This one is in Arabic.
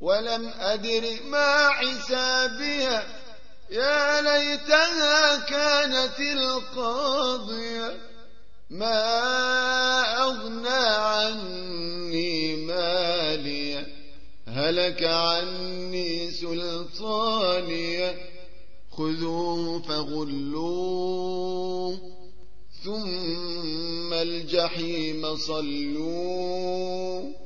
ولم أدر ما حسابها. يا ليتها كانت القاضية. ما أغنى عني مالية هلك عني سلطانية خذوه فغلوه. ثم الجحيم صلوه.